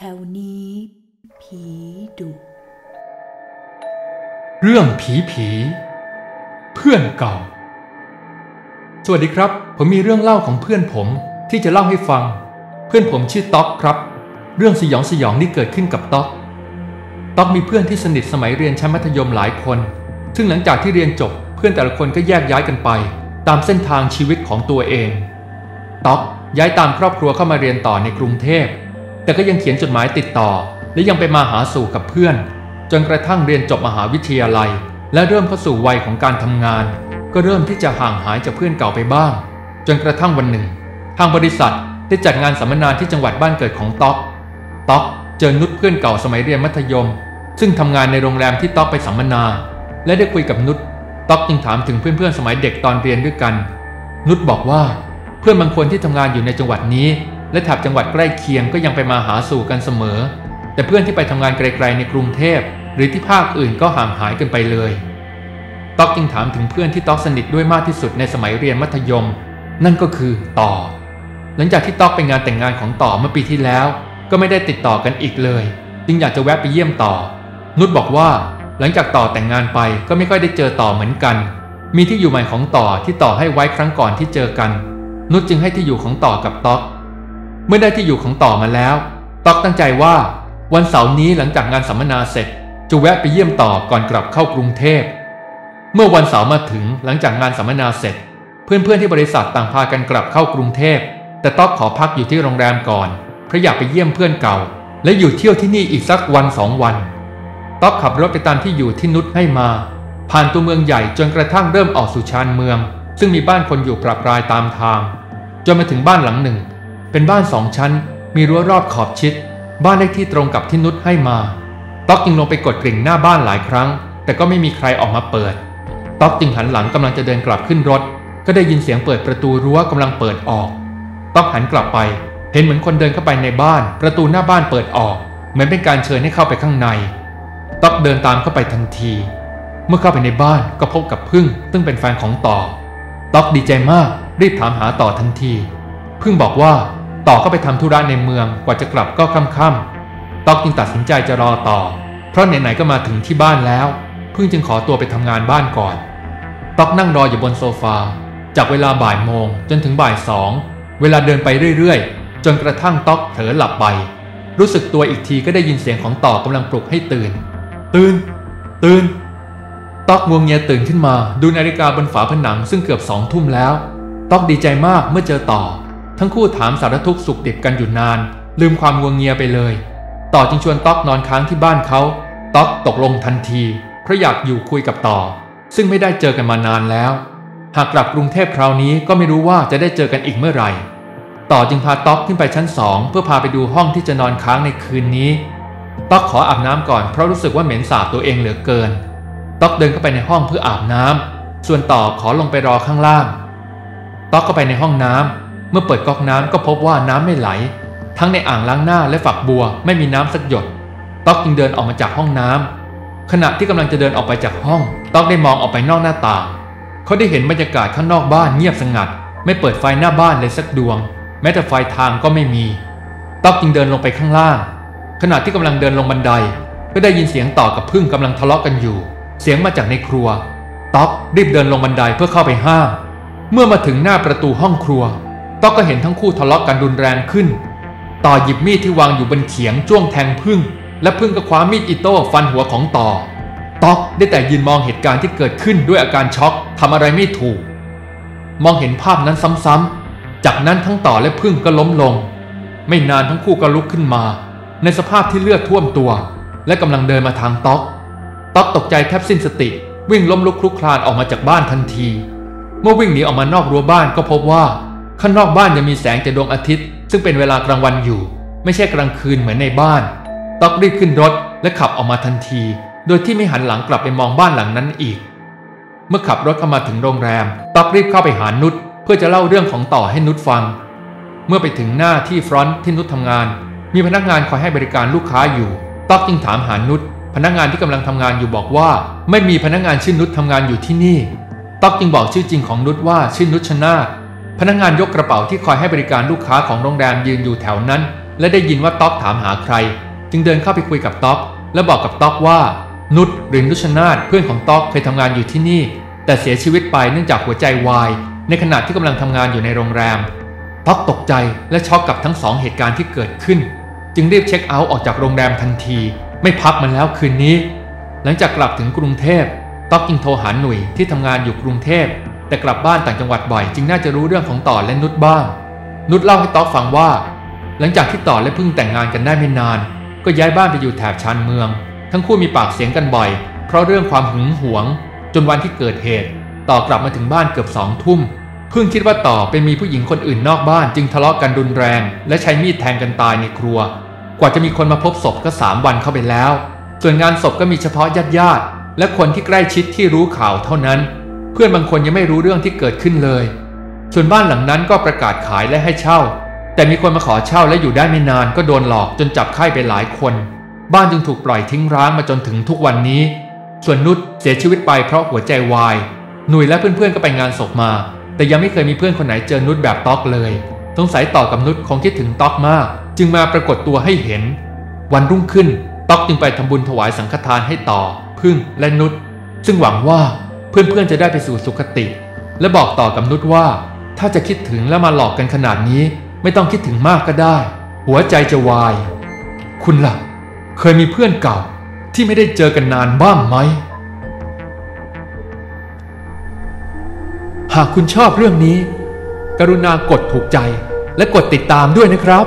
แถวนี้ ผีดุ เรื่องผีผี เพื่อนเก่า สวัสดีครับ ผมมีเรื่องเล่าของเพื่อนผมที่จะเล่าให้ฟัง เพื่อนผมชื่อต๊อกครับ เรื่องสยองสยองนี่เกิดขึ้นกับต๊อกต๊อกมีเพื่อนที่สนิทสมัยเรียนชั้นมัธยมหลายคน ซึ่งหลังจากที่เรียนจบเพื่อนแต่ละคนก็แยกย้ายกันไป ตามเส้นทางชีวิตของตัวเอง ต๊อกย้ายตามครอบครัวเข้ามาเรียนต่อในกรุงเทพ แต่ก็ยังเขียนจดหมายติดต่อ และยังไปมาหาสู่กับเพื่อน จนกระทั่งเรียนจบมหาวิทยาลัย และเริ่มเข้าสู่วัยของการทำงาน ก็เริ่มที่จะห่างหายจากเพื่อนเก่าไปบ้าง จนกระทั่งวันหนึ่ง ทางบริษัทได้จัดงานสัมมนาที่จังหวัดบ้านเกิดของต๊อกต๊อกเจอนุชเพื่อนเก่าสมัยเรียนมัธยม ซึ่งทำงานในโรงแรมที่ต๊อกไปสัมมนา และได้คุยกับนุชต๊อกจึงถามถึงเพื่อนๆสมัยเด็กตอนเรียนด้วยกัน นุชบอกว่าเพื่อนบางคนที่ทำงานอยู่ในจังหวัดนี้ และแถบจังหวัดใกล้เคียงก็ยังไปมาหาสู่กันเสมอ แต่เพื่อนที่ไปทำงานไกลๆในกรุงเทพ หรือที่ภาคอื่นก็ห่างหายกันไปเลยต๊อกจึงถามถึงเพื่อนที่ต๊อกสนิทด้วยมากที่สุดในสมัยเรียนมัธยม นั่นก็คือต่อ หลังจากที่ต๊อกไปงานแต่งงานของต่อเมื่อปีที่แล้ว ก็ไม่ได้ติดต่อกันอีกเลย จึงอยากจะแวะไปเยี่ยมต่อ นุชบอกว่าหลังจากต่อแต่งงานไปก็ไม่ค่อยได้เจอต่อเหมือนกัน มีที่อยู่ใหม่ของต่อที่ต่อให้ไว้ครั้งก่อนที่เจอกัน นุชจึงให้ที่อยู่ของต่อกับต๊อก เมื่อได้ที่อยู่ของต่อมาแล้ว ต๊อกตั้งใจว่า วันเสาร์นี้หลังจากงานสัมมนาเสร็จ จะแวะไปเยี่ยมต่อก่อนกลับเข้ากรุงเทพ เมื่อวันเสาร์มาถึงหลังจากงานสัมมนาเสร็จ เพื่อนๆที่บริษัทต่างพากันกลับเข้ากรุงเทพ แต่ต๊อกขอพักอยู่ที่โรงแรมก่อนเพราะอยากไปเยี่ยมเพื่อนเก่า และอยู่เที่ยวที่นี่อีกสักวันสองวัน ต๊อกขับรถไปตามที่อยู่ที่นุชให้มา ผ่านตัวเมืองใหญ่จนกระทั่งเริ่มออกสู่ชานเมือง ซึ่งมีบ้านคนอยู่ปรับรายตามทาง จนมาถึงบ้านหลังหนึ่ง เป็นบ้านสองชั้น มีรั้วรอบขอบชิด บ้านเลขที่ตรงกับที่นุชให้มาต๊อกจึงลงไปกดกริ่งหน้าบ้านหลายครั้ง แต่ก็ไม่มีใครออกมาเปิดต๊อกจึงหันหลังกำลังจะเดินกลับขึ้นรถ ก็ได้ยินเสียงเปิดประตูรั้วกำลังเปิดออกต๊อกหันกลับไป เห็นเหมือนคนเดินเข้าไปในบ้าน ประตูหน้าบ้านเปิดออก เหมือนเป็นการเชิญให้เข้าไปข้างในต๊อกเดินตามเข้าไปทันที เมื่อเข้าไปในบ้านก็พบกับพึ่ง ซึ่งเป็นแฟนของต่อต๊อกดีใจมากรีบถามหาต่อทันที เพึ่งบอกว่าต่อก็ไปทำธุระในเมืองกว่าจะกลับก็ค่ำๆต๊อกจึงตัดสินใจจะรอต่อ เพราะไหนๆก็มาถึงที่บ้านแล้ว เพึ่งจึงขอตัวไปทำงานบ้านก่อน ต๊อกนั่งรออยู่บนโซฟา จากเวลาบ่ายโมงจนถึงบ่ายสองเวลาเดินไปเรื่อยๆ จนกระทั่งต๊อกเผลอหลับไป รู้สึกตัวอีกทีก็ได้ยินเสียงของต่อกำลังปลุกให้ตื่น ตื่น ตื่นต๊อกงวงเงียตื่นขึ้นมา ดูนาฬิกาบนฝาผนังซึ่งเกือบสองทุ่มแล้วต๊อกดีใจมากเมื่อเจอต่อ ทั้งคู่ถามสารทุกสุขดิบกันอยู่นาน ลืมความงวงเงียไปเลย ต่อจึงชวนต๊อกนอนค้างที่บ้านเขาต๊อกตกลงทันทีเพราะอยากอยู่คุยกับต่อ ซึ่งไม่ได้เจอกันมานานแล้ว หากกลับกรุงเทพคราวนี้ก็ไม่รู้ว่าจะได้เจอกันอีกเมื่อไหร่ ต่อจึงพาต๊อกขึ้นไปชั้นสองเพื่อพาไปดูห้องที่จะนอนค้างในคืนนี้ต๊อกขออาบน้ำก่อนเพราะรู้สึกว่าเหม็นสาบตัวเองเหลือเกินต๊อกเดินเข้าไปในห้องเพื่ออาบน้ำส่วนต่อขอลงไปรอข้างล่างต๊อกเข้าไปในห้องน้ำ เมื่อเปิดก๊อกน้ำก็พบว่าน้ำไม่ไหล ทั้งในอ่างล้างหน้าและฝักบัวไม่มีน้ำสักหยด ต๊อกจึงเดินออกมาจากห้องน้ำขณะที่กำลังจะเดินออกไปจากห้อง ต๊อกได้มองออกไปนอกหน้าต่าง เขาได้เห็นบรรยากาศข้างนอกบ้านเงียบสงัด ไม่เปิดไฟหน้าบ้านเลยสักดวง แม้แต่ไฟทางก็ไม่มี ต๊อกจึงเดินลงไปข้างล่าง ขณะที่กำลังเดินลงบันได ก็ได้ยินเสียงต่อกับพึ่งกำลังทะเลาะกันอยู่ เสียงมาจากในครัว ต๊อกรีบเดินลงบันไดเพื่อเข้าไปห้าม เมื่อมาถึงหน้าประตูห้องครัว ต๊อกก็เห็นทั้งคู่ทะเลาะกันรุนแรงขึ้น ต่อหยิบมีดที่วางอยู่บนเขียงจ้วงแทงพึ่ง และพึ่งก็คว้ามีดอิโต้ฟันหัวของต่อ ต๊อกได้แต่ยืนมองเหตุการณ์ที่เกิดขึ้นด้วยอาการช็อกทำอะไรไม่ถูก มองเห็นภาพนั้นซ้ำๆจากนั้นทั้งต่อและพึ่งก็ล้มลง ไม่นานทั้งคู่ก็ลุกขึ้นมา ในสภาพที่เลือดท่วมตัว และกำลังเดินมาทางต๊อก ต๊อกตกใจแทบสิ้นสติ วิ่งล้มลุกคลุกคลานออกมาจากบ้านทันที เมื่อวิ่งหนีออกมานอกรั้วบ้านก็พบว่า ข้างนอกบ้านยังมีแสงจากดวงอาทิตย์ ซึ่งเป็นเวลากลางวันอยู่ ไม่ใช่กลางคืนเหมือนในบ้าน ต๊อกรีบขึ้นรถและขับออกมาทันที โดยที่ไม่หันหลังกลับไปมองบ้านหลังนั้นอีก เมื่อขับรถเข้ามาถึงโรงแรม ต๊อกรีบเข้าไปหานุชเพื่อจะเล่าเรื่องของต่อให้นุชฟัง เมื่อไปถึงหน้าที่ฟรอนต์ที่นุชทำงาน มีพนักงานคอยให้บริการลูกค้าอยู่ต๊อกจึงถามหานุชพนักงานที่กำลังทำงานอยู่บอกว่า ไม่มีพนักงานชื่อนุชทำงานอยู่ที่นี่ต๊อกจึงบอกชื่อจริงของนุชว่าชื่อนุชชนา พนักงานยกกระเป๋าที่คอยให้บริการลูกค้าของโรงแรมยืนอยู่แถวนั้น และได้ยินว่าต๊อกถามหาใคร จึงเดินเข้าไปคุยกับต๊อกและบอกกับต๊อกว่า นุชหรือนุชนาธเพื่อนของต๊อกเคยทำงานอยู่ที่นี่ แต่เสียชีวิตไปเนื่องจากหัวใจวาย ในขณะที่กำลังทำงานอยู่ในโรงแรมต๊อกตกใจและช็อกกับทั้งสองเหตุการณ์ที่เกิดขึ้น จึงรีบเช็คเอาท์ออกจากโรงแรมทันที ไม่พักมันแล้วคืนนี้ หลังจากกลับถึงกรุงเทพต๊อกจึงโทรหาหนุ่ยที่ทำงานอยู่กรุงเทพ แต่กลับบ้านต่างจังหวัดบ่อยจึงน่าจะรู้เรื่องของต่อและนุชบ้าง นุชเล่าให้ต๊อกฟังว่า หลังจากที่ต่อและพึ่งแต่งงานกันได้ไม่นาน ก็ย้ายบ้านไปอยู่แถบชานเมือง ทั้งคู่มีปากเสียงกันบ่อย เพราะเรื่องความหึงหวง จนวันที่เกิดเหตุ ต่อกลับมาถึงบ้านเกือบสองทุ่มเพิ่งคิดว่าต่อไปมีผู้หญิงคนอื่นนอกบ้านจึงทะเลาะกันรุนแรง และใช้มีดแทงกันตายในครัว กว่าจะมีคนมาพบศพก็สามวันเข้าไปแล้ว ส่วนงานศพก็มีเฉพาะญาติญาติและคนที่ใกล้ชิดที่รู้ข่าวเท่านั้น พื่อนบางคนยังไม่รู้เรื่องที่เกิดขึ้นเลย ส่วนบ้านหลังนั้นก็ประกาศขายและให้เช่า แต่มีคนมาขอเช่าและอยู่ได้ไม่นานก็โดนหลอกจนจับไข้ไปหลายคน บ้านจึงถูกปล่อยทิ้งร้างมาจนถึงทุกวันนี้ ส่วนนุชเสียชีวิตไปเพราะหัวใจวาย หนุ่ยและเพื่อนๆก็ไปงานศพมา แต่ยังไม่เคยมีเพื่อนคนไหนเจอนุชแบบต๊อกเลย สงสัยต่อกับนุชคงคิดถึงต๊อกมาก จึงมาปรากฏตัวให้เห็น วันรุ่งขึ้นต๊อกจึงไปทำบุญถวายสังฆทานให้ต่อ พึ่งและนุชซึ่งหวังว่า เพื่อนๆจะได้ไปสู่สุคติ และบอกต่อกับนุชว่า ถ้าจะคิดถึงและมาหลอกกันขนาดนี้ ไม่ต้องคิดถึงมากก็ได้ หัวใจจะวาย คุณล่ะ เคยมีเพื่อนเก่าที่ไม่ได้เจอกันนานบ้างไหม หากคุณชอบเรื่องนี้ กรุณากดถูกใจและกดติดตามด้วยนะครับ